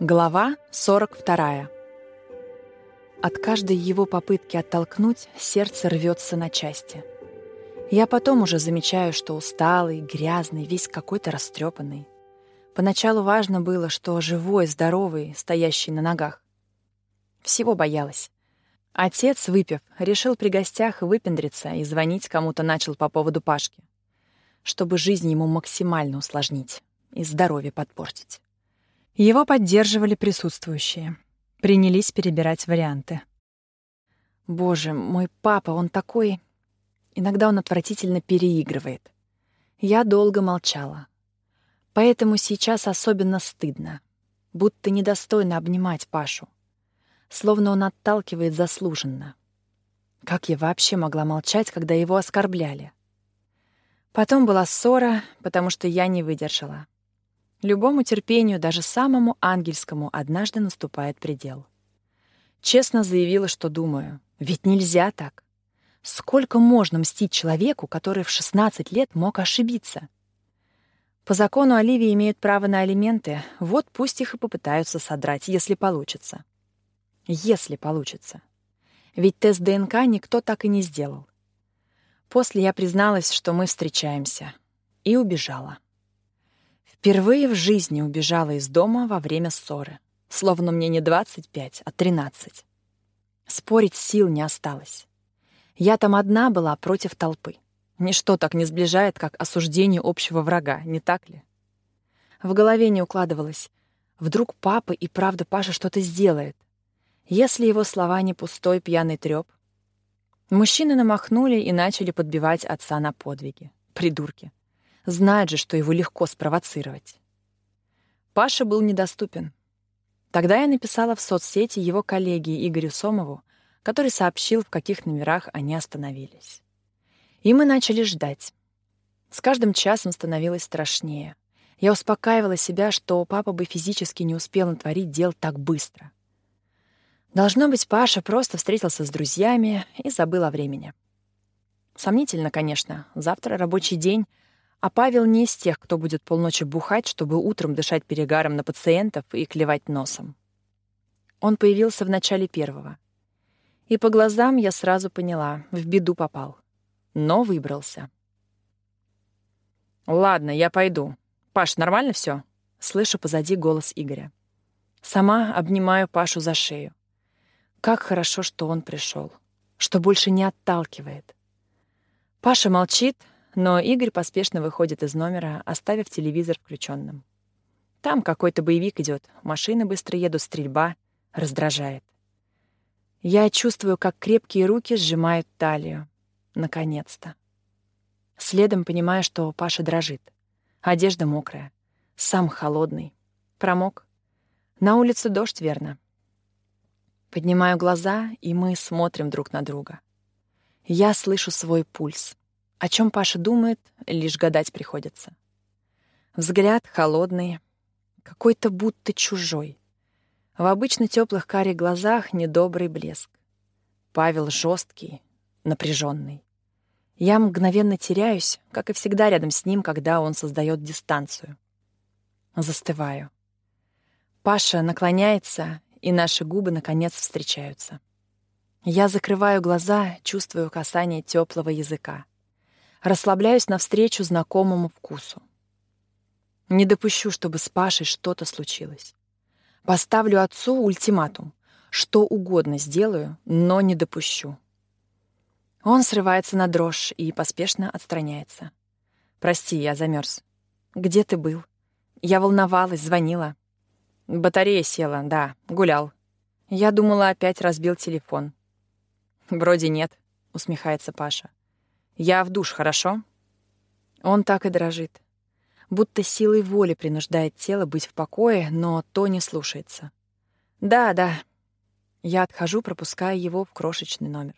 Глава 42. От каждой его попытки оттолкнуть сердце рвется на части. Я потом уже замечаю, что усталый, грязный, весь какой-то растрепанный. Поначалу важно было, что живой, здоровый, стоящий на ногах. Всего боялась. Отец, выпив, решил при гостях выпендриться и звонить кому-то начал по поводу Пашки, чтобы жизнь ему максимально усложнить и здоровье подпортить. Его поддерживали присутствующие. Принялись перебирать варианты. Боже, мой папа, он такой... Иногда он отвратительно переигрывает. Я долго молчала. Поэтому сейчас особенно стыдно. Будто недостойно обнимать Пашу. Словно он отталкивает заслуженно. Как я вообще могла молчать, когда его оскорбляли? Потом была ссора, потому что я не выдержала. Любому терпению, даже самому ангельскому, однажды наступает предел. Честно заявила, что думаю. Ведь нельзя так. Сколько можно мстить человеку, который в 16 лет мог ошибиться? По закону Оливии имеют право на алименты, вот пусть их и попытаются содрать, если получится. Если получится. Ведь тест ДНК никто так и не сделал. После я призналась, что мы встречаемся, и убежала. Впервые в жизни убежала из дома во время ссоры. Словно мне не 25, а 13. Спорить сил не осталось. Я там одна была против толпы. Ничто так не сближает, как осуждение общего врага, не так ли? В голове не укладывалось. Вдруг папа и правда Паша что-то сделает. Если его слова не пустой пьяный трёп. Мужчины намахнули и начали подбивать отца на подвиги. Придурки. Знает же, что его легко спровоцировать. Паша был недоступен. Тогда я написала в соцсети его коллеге Игорю Сомову, который сообщил, в каких номерах они остановились. И мы начали ждать. С каждым часом становилось страшнее. Я успокаивала себя, что папа бы физически не успел натворить дел так быстро. Должно быть, Паша просто встретился с друзьями и забыл о времени. Сомнительно, конечно. Завтра рабочий день, а Павел не из тех, кто будет полночи бухать, чтобы утром дышать перегаром на пациентов и клевать носом. Он появился в начале первого. И по глазам я сразу поняла, в беду попал. Но выбрался. «Ладно, я пойду. Паш, нормально все? Слышу позади голос Игоря. Сама обнимаю Пашу за шею. Как хорошо, что он пришел, что больше не отталкивает. Паша молчит, но Игорь поспешно выходит из номера, оставив телевизор включенным. Там какой-то боевик идет, машины быстро едут, стрельба раздражает. Я чувствую, как крепкие руки сжимают талию. Наконец-то. Следом понимаю, что Паша дрожит. Одежда мокрая. Сам холодный. Промок. На улице дождь, верно. Поднимаю глаза, и мы смотрим друг на друга. Я слышу свой пульс. О чем Паша думает, лишь гадать приходится. Взгляд холодный, какой-то будто чужой. В обычно теплых карих глазах недобрый блеск. Павел жесткий, напряженный. Я мгновенно теряюсь, как и всегда рядом с ним, когда он создает дистанцию. Застываю. Паша наклоняется, и наши губы наконец встречаются. Я закрываю глаза, чувствую касание теплого языка. Расслабляюсь навстречу знакомому вкусу. Не допущу, чтобы с Пашей что-то случилось. Поставлю отцу ультиматум. Что угодно сделаю, но не допущу. Он срывается на дрожь и поспешно отстраняется. «Прости, я замерз. Где ты был? Я волновалась, звонила. Батарея села, да, гулял. Я думала, опять разбил телефон. Вроде нет, усмехается Паша. Я в душ, хорошо? Он так и дрожит. Будто силой воли принуждает тело быть в покое, но то не слушается. Да, да. Я отхожу, пропуская его в крошечный номер.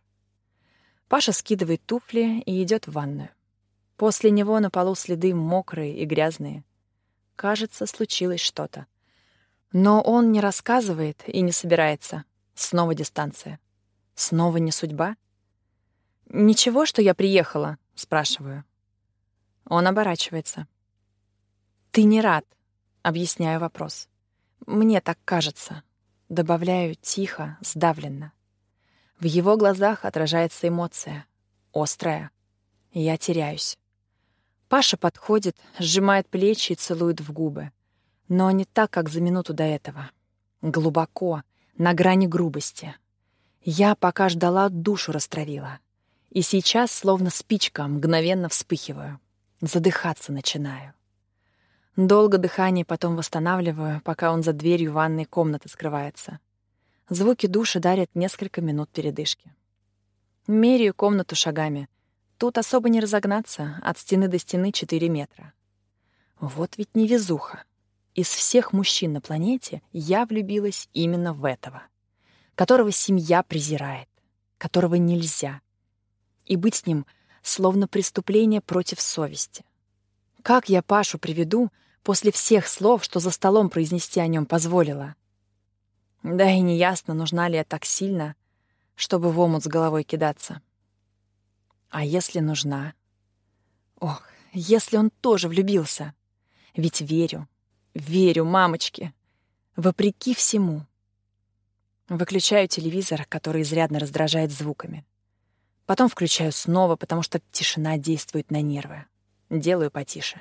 Паша скидывает туфли и идет в ванную. После него на полу следы мокрые и грязные. Кажется, случилось что-то. Но он не рассказывает и не собирается. Снова дистанция. Снова не судьба? «Ничего, что я приехала?» — спрашиваю. Он оборачивается. «Ты не рад», — объясняю вопрос. Мне так кажется. Добавляю тихо, сдавленно. В его глазах отражается эмоция. Острая. Я теряюсь. Паша подходит, сжимает плечи и целует в губы. Но не так, как за минуту до этого. Глубоко, на грани грубости. Я пока ждала, душу растравила. И сейчас, словно спичка, мгновенно вспыхиваю. Задыхаться начинаю. Долго дыхание потом восстанавливаю, пока он за дверью ванной комнаты скрывается. Звуки душа дарят несколько минут передышки. Меряю комнату шагами. Тут особо не разогнаться, от стены до стены 4 метра. Вот ведь невезуха. Из всех мужчин на планете я влюбилась именно в этого, которого семья презирает, которого нельзя. И быть с ним словно преступление против совести. Как я Пашу приведу после всех слов, что за столом произнести о нем позволила? Да и неясно, нужна ли я так сильно, чтобы в омут с головой кидаться. А если нужна? Ох, если он тоже влюбился. Ведь верю, верю, мамочки. Вопреки всему. Выключаю телевизор, который изрядно раздражает звуками. Потом включаю снова, потому что тишина действует на нервы. Делаю потише.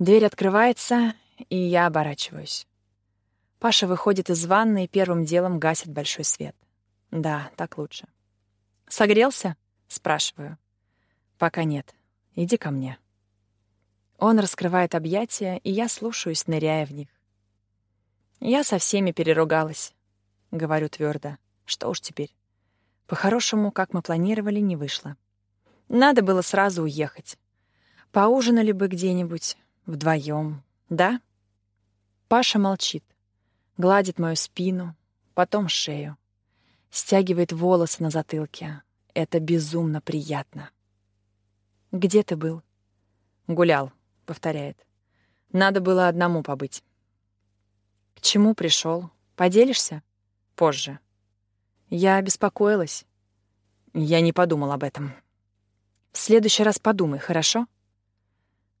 Дверь открывается, и я оборачиваюсь. Паша выходит из ванны и первым делом гасит большой свет. Да, так лучше. «Согрелся?» — спрашиваю. «Пока нет. Иди ко мне». Он раскрывает объятия, и я слушаюсь, ныряя в них. «Я со всеми переругалась», — говорю твердо. «Что уж теперь. По-хорошему, как мы планировали, не вышло. Надо было сразу уехать. Поужинали бы где-нибудь, вдвоем, да?» Паша молчит гладит мою спину, потом шею, стягивает волосы на затылке. Это безумно приятно. «Где ты был?» «Гулял», — повторяет. «Надо было одному побыть». «К чему пришел? Поделишься?» «Позже». «Я беспокоилась». «Я не подумал об этом». «В следующий раз подумай, хорошо?»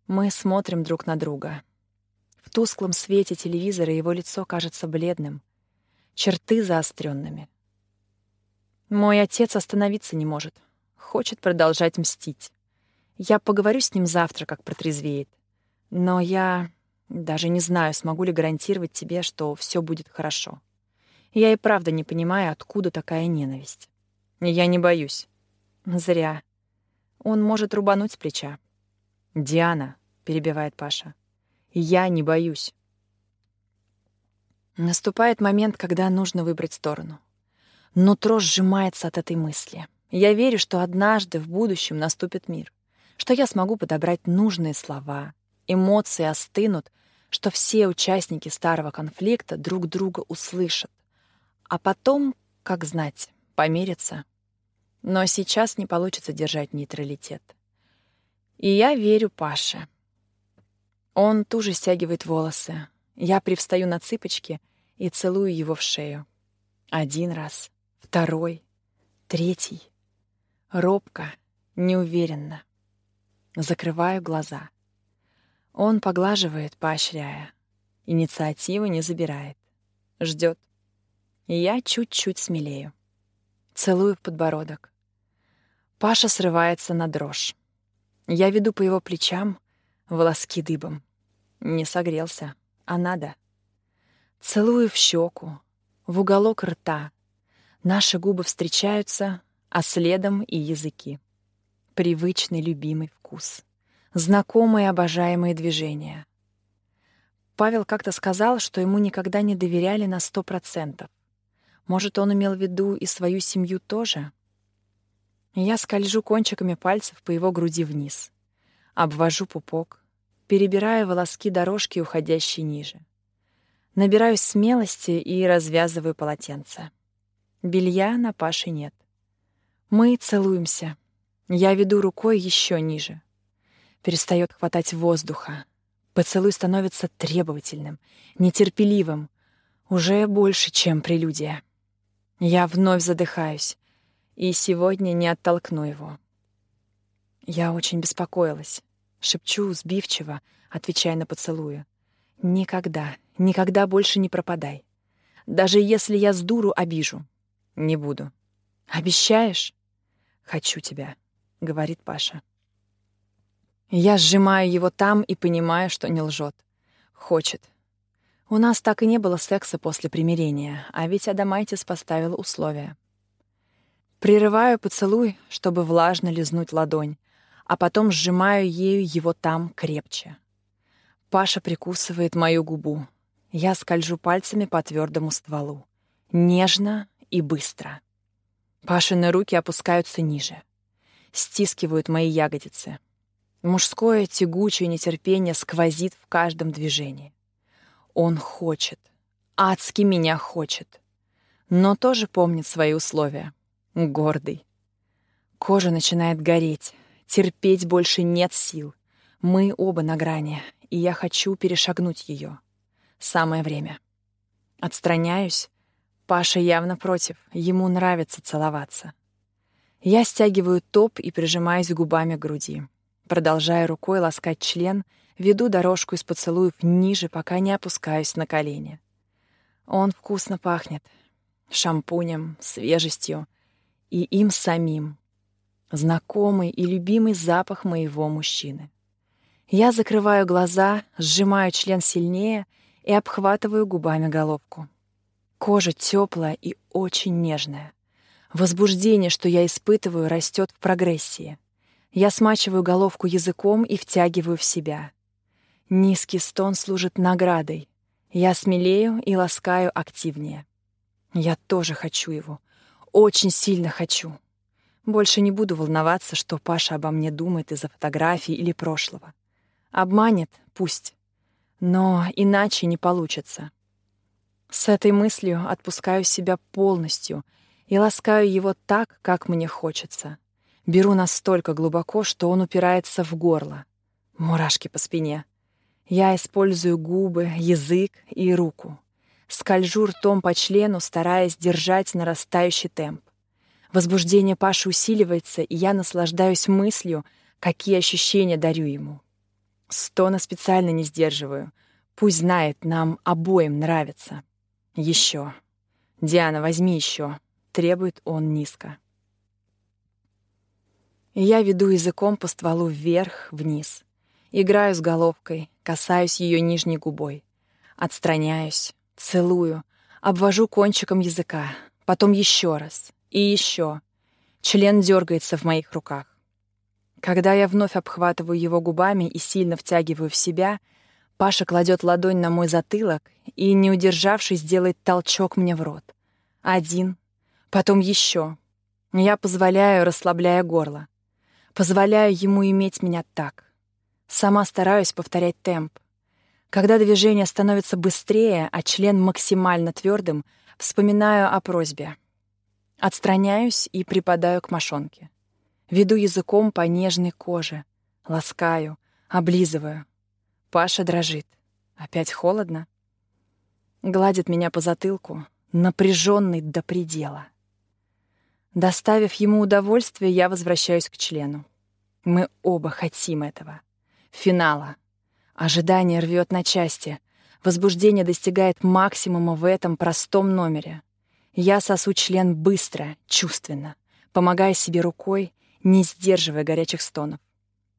Мы смотрим друг на друга. В тусклом свете телевизора его лицо кажется бледным, черты заостренными. Мой отец остановиться не может, хочет продолжать мстить. Я поговорю с ним завтра, как протрезвеет. Но я даже не знаю, смогу ли гарантировать тебе, что все будет хорошо. Я и правда не понимаю, откуда такая ненависть. Я не боюсь. Зря. Он может рубануть с плеча. «Диана», — перебивает Паша, — я не боюсь. Наступает момент, когда нужно выбрать сторону. Нутро сжимается от этой мысли. Я верю, что однажды в будущем наступит мир, что я смогу подобрать нужные слова, эмоции остынут, что все участники старого конфликта друг друга услышат, а потом, как знать, помирятся. Но сейчас не получится держать нейтралитет. И я верю Паше. Он туже стягивает волосы. Я привстаю на цыпочки и целую его в шею. Один раз, второй, третий. Робко, неуверенно. Закрываю глаза. Он поглаживает, поощряя. Инициативы не забирает. Ждет. Я чуть-чуть смелею. Целую в подбородок. Паша срывается на дрожь. Я веду по его плечам, волоски дыбом. Не согрелся, а надо. Целую в щеку, в уголок рта. Наши губы встречаются, а следом и языки. Привычный любимый вкус. Знакомые обожаемые движения. Павел как-то сказал, что ему никогда не доверяли на сто процентов. Может, он имел в виду и свою семью тоже? Я скольжу кончиками пальцев по его груди вниз. Обвожу пупок, перебирая волоски дорожки, уходящей ниже. Набираюсь смелости и развязываю полотенце. Белья на Паше нет. Мы целуемся. Я веду рукой еще ниже. Перестает хватать воздуха. Поцелуй становится требовательным, нетерпеливым, уже больше, чем прелюдия. Я вновь задыхаюсь, и сегодня не оттолкну его. Я очень беспокоилась. Шепчу сбивчиво, отвечая на поцелуя. Никогда, Никогда больше не пропадай. Даже если я с дуру обижу. Не буду. Обещаешь? Хочу тебя, говорит Паша. Я сжимаю его там и понимаю, что не лжет. Хочет. У нас так и не было секса после примирения, а ведь Адамайтис поставил условия. Прерываю поцелуй, чтобы влажно лизнуть ладонь, а потом сжимаю ею его там крепче. Паша прикусывает мою губу. Я скольжу пальцами по твердому стволу. Нежно и быстро. Пашины руки опускаются ниже. Стискивают мои ягодицы. Мужское тягучее нетерпение сквозит в каждом движении. Он хочет. Адски меня хочет. Но тоже помнит свои условия. Гордый. Кожа начинает гореть. Терпеть больше нет сил. Мы оба на грани, и я хочу перешагнуть ее. Самое время. Отстраняюсь. Паша явно против. Ему нравится целоваться. Я стягиваю топ и прижимаюсь губами к груди. Продолжая рукой ласкать член, веду дорожку из поцелуев ниже, пока не опускаюсь на колени. Он вкусно пахнет. Шампунем, свежестью и им самим. Знакомый и любимый запах моего мужчины. Я закрываю глаза, сжимаю член сильнее и обхватываю губами головку. Кожа теплая и очень нежная. Возбуждение, что я испытываю, растет в прогрессии. Я смачиваю головку языком и втягиваю в себя. Низкий стон служит наградой. Я смелею и ласкаю активнее. Я тоже хочу его. Очень сильно хочу. Больше не буду волноваться, что Паша обо мне думает из-за фотографий или прошлого. Обманет — пусть. Но иначе не получится. С этой мыслью отпускаю себя полностью и ласкаю его так, как мне хочется. Беру настолько глубоко, что он упирается в горло. Мурашки по спине. Я использую губы, язык и руку. Скольжу ртом по члену, стараясь держать нарастающий темп. Возбуждение Паши усиливается, и я наслаждаюсь мыслью, какие ощущения дарю ему. Стона специально не сдерживаю. Пусть знает, нам обоим нравится. Еще. Диана, возьми еще. Требует он низко. Я веду языком по стволу вверх-вниз. Играю с головкой, касаюсь ее нижней губой. Отстраняюсь, целую, обвожу кончиком языка, потом еще раз и еще. Член дергается в моих руках. Когда я вновь обхватываю его губами и сильно втягиваю в себя, Паша кладет ладонь на мой затылок и, не удержавшись, делает толчок мне в рот. Один, потом еще. Я позволяю, расслабляя горло. Позволяю ему иметь меня так. Сама стараюсь повторять темп. Когда движение становится быстрее, а член максимально твердым, вспоминаю о просьбе. Отстраняюсь и припадаю к мошонке. Веду языком по нежной коже. Ласкаю, облизываю. Паша дрожит. Опять холодно. Гладит меня по затылку, напряженный до предела. Доставив ему удовольствие, я возвращаюсь к члену. Мы оба хотим этого. Финала. Ожидание рвет на части. Возбуждение достигает максимума в этом простом номере. Я сосу член быстро, чувственно, помогая себе рукой, не сдерживая горячих стонов.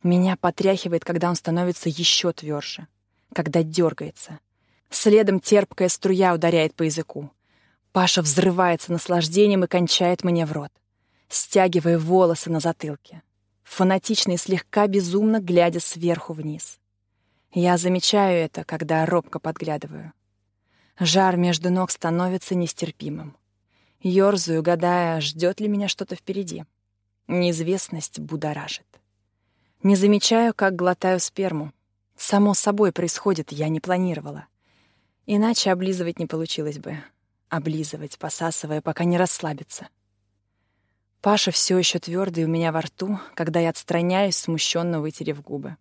Меня потряхивает, когда он становится еще тверже, когда дергается. Следом терпкая струя ударяет по языку. Паша взрывается наслаждением и кончает мне в рот, стягивая волосы на затылке, фанатично и слегка безумно глядя сверху вниз. Я замечаю это, когда робко подглядываю. Жар между ног становится нестерпимым. Ёрзаю, гадая, ждет ли меня что-то впереди. Неизвестность будоражит. Не замечаю, как глотаю сперму. Само собой происходит, я не планировала. Иначе облизывать не получилось бы облизывать, посасывая, пока не расслабится. Паша все еще твердый у меня во рту, когда я отстраняюсь, смущенно вытерев губы.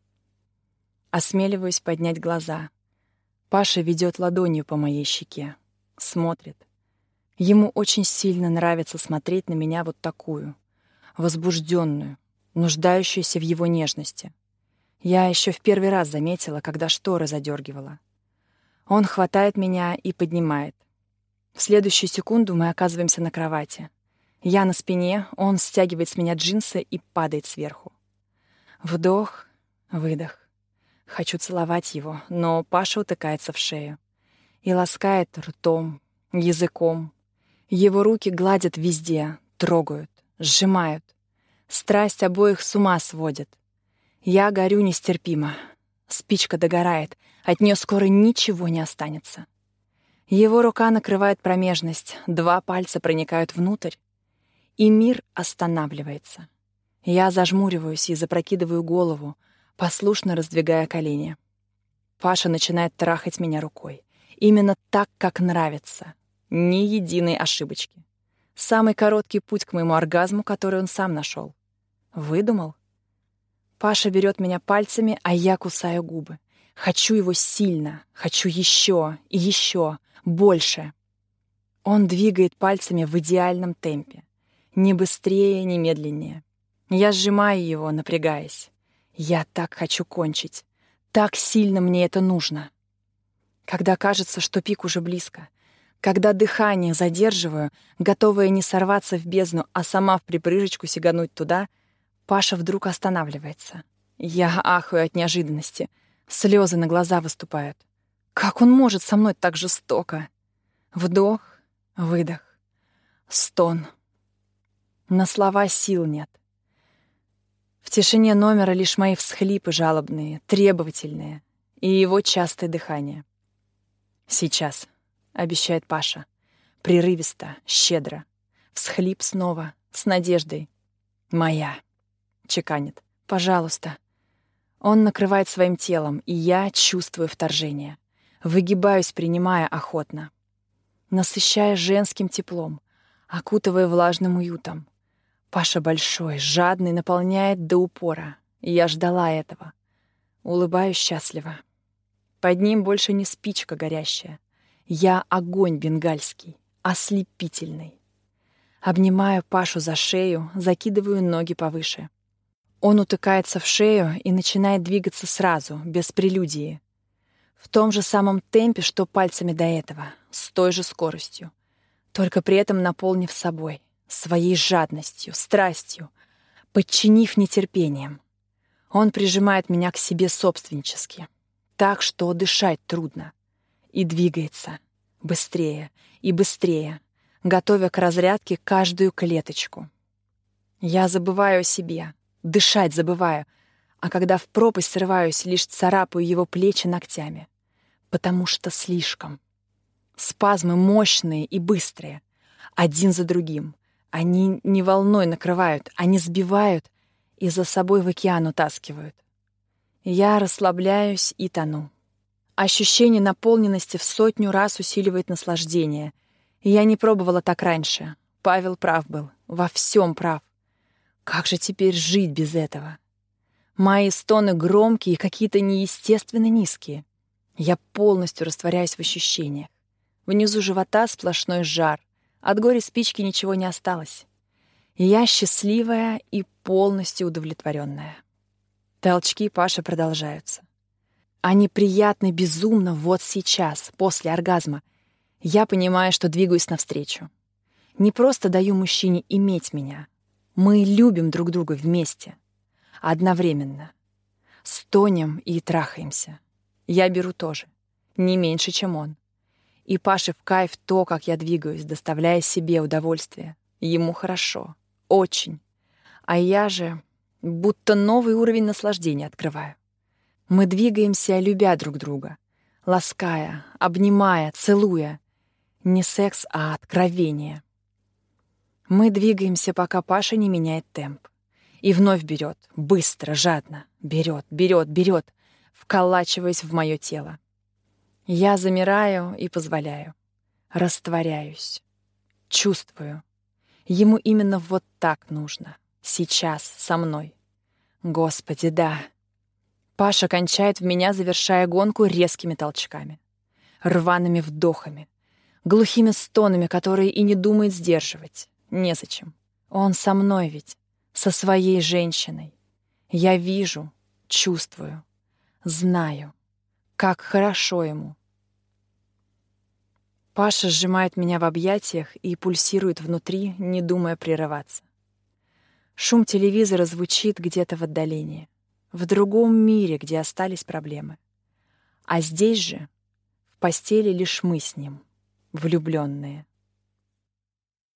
Осмеливаюсь поднять глаза. Паша ведет ладонью по моей щеке, смотрит. Ему очень сильно нравится смотреть на меня вот такую, возбужденную, нуждающуюся в его нежности. Я еще в первый раз заметила, когда шторы задергивала. Он хватает меня и поднимает. В следующую секунду мы оказываемся на кровати. Я на спине, он стягивает с меня джинсы и падает сверху. Вдох, выдох. Хочу целовать его, но Паша утыкается в шею. И ласкает ртом, языком. Его руки гладят везде, трогают, сжимают. Страсть обоих с ума сводит. Я горю нестерпимо. Спичка догорает, от нее скоро ничего не останется. Его рука накрывает промежность, два пальца проникают внутрь, и мир останавливается. Я зажмуриваюсь и запрокидываю голову, послушно раздвигая колени. Паша начинает трахать меня рукой. Именно так, как нравится. Ни единой ошибочки. Самый короткий путь к моему оргазму, который он сам нашел. Выдумал? Паша берет меня пальцами, а я кусаю губы. Хочу его сильно, хочу еще и еще, больше. Он двигает пальцами в идеальном темпе. Ни быстрее, ни медленнее. Я сжимаю его, напрягаясь. Я так хочу кончить. Так сильно мне это нужно. Когда кажется, что пик уже близко. Когда дыхание задерживаю, готовая не сорваться в бездну, а сама в припрыжечку сигануть туда, Паша вдруг останавливается. Я ахаю от неожиданности. Слезы на глаза выступают. Как он может со мной так жестоко? Вдох, выдох, стон. На слова сил нет. В тишине номера лишь мои всхлипы жалобные, требовательные и его частое дыхание. «Сейчас», — обещает Паша, прерывисто, щедро. Всхлип снова, с надеждой. «Моя», — чеканит, — «пожалуйста». Он накрывает своим телом, и я чувствую вторжение. Выгибаюсь, принимая охотно. Насыщая женским теплом, окутывая влажным уютом. Паша большой, жадный, наполняет до упора. Я ждала этого. Улыбаюсь счастливо. Под ним больше не спичка горящая. Я огонь бенгальский, ослепительный. Обнимаю Пашу за шею, закидываю ноги повыше. Он утыкается в шею и начинает двигаться сразу, без прелюдии. В том же самом темпе, что пальцами до этого, с той же скоростью. Только при этом наполнив собой своей жадностью, страстью, подчинив нетерпением. Он прижимает меня к себе собственнически, так что дышать трудно, и двигается быстрее и быстрее, готовя к разрядке каждую клеточку. Я забываю о себе, дышать забываю, а когда в пропасть срываюсь, лишь царапаю его плечи ногтями, потому что слишком. Спазмы мощные и быстрые, один за другим — они не волной накрывают, они сбивают и за собой в океан утаскивают. Я расслабляюсь и тону. Ощущение наполненности в сотню раз усиливает наслаждение. Я не пробовала так раньше. Павел прав был, во всем прав. Как же теперь жить без этого? Мои стоны громкие и какие-то неестественно низкие. Я полностью растворяюсь в ощущениях. Внизу живота сплошной жар. От горя спички ничего не осталось. Я счастливая и полностью удовлетворенная. Толчки Паши продолжаются. Они приятны безумно вот сейчас, после оргазма. Я понимаю, что двигаюсь навстречу. Не просто даю мужчине иметь меня. Мы любим друг друга вместе. Одновременно. Стонем и трахаемся. Я беру тоже. Не меньше, чем он. И Паше в кайф то, как я двигаюсь, доставляя себе удовольствие. Ему хорошо. Очень. А я же будто новый уровень наслаждения открываю. Мы двигаемся, любя друг друга, лаская, обнимая, целуя. Не секс, а откровение. Мы двигаемся, пока Паша не меняет темп. И вновь берет, быстро, жадно, берет, берет, берет, вколачиваясь в мое тело. Я замираю и позволяю. Растворяюсь. Чувствую. Ему именно вот так нужно. Сейчас, со мной. Господи, да. Паша кончает в меня, завершая гонку резкими толчками. Рваными вдохами. Глухими стонами, которые и не думает сдерживать. Незачем. Он со мной ведь. Со своей женщиной. Я вижу, чувствую, знаю. Как хорошо ему. Паша сжимает меня в объятиях и пульсирует внутри, не думая прерываться. Шум телевизора звучит где-то в отдалении, в другом мире, где остались проблемы. А здесь же, в постели лишь мы с ним, влюбленные.